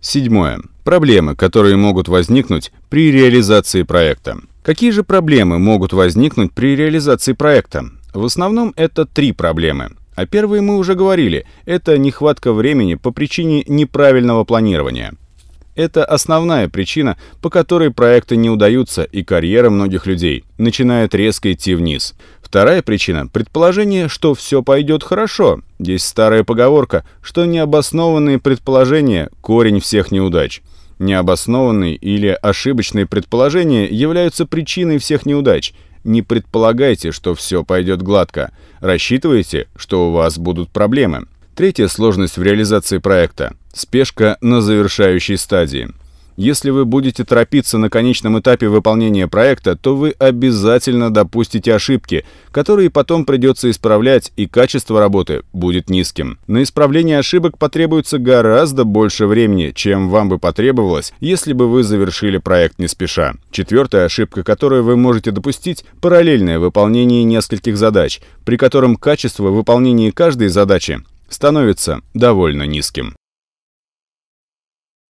Седьмое. Проблемы, которые могут возникнуть при реализации проекта. Какие же проблемы могут возникнуть при реализации проекта? В основном это три проблемы. А первые мы уже говорили, это нехватка времени по причине неправильного планирования. Это основная причина, по которой проекты не удаются и карьера многих людей начинает резко идти вниз. Вторая причина – предположение, что все пойдет хорошо. Есть старая поговорка, что необоснованные предположения – корень всех неудач. Необоснованные или ошибочные предположения являются причиной всех неудач. Не предполагайте, что все пойдет гладко. Рассчитывайте, что у вас будут проблемы. Третья сложность в реализации проекта – спешка на завершающей стадии. Если вы будете торопиться на конечном этапе выполнения проекта, то вы обязательно допустите ошибки, которые потом придется исправлять, и качество работы будет низким. На исправление ошибок потребуется гораздо больше времени, чем вам бы потребовалось, если бы вы завершили проект не спеша. Четвертая ошибка, которую вы можете допустить – параллельное выполнение нескольких задач, при котором качество выполнения каждой задачи становится довольно низким.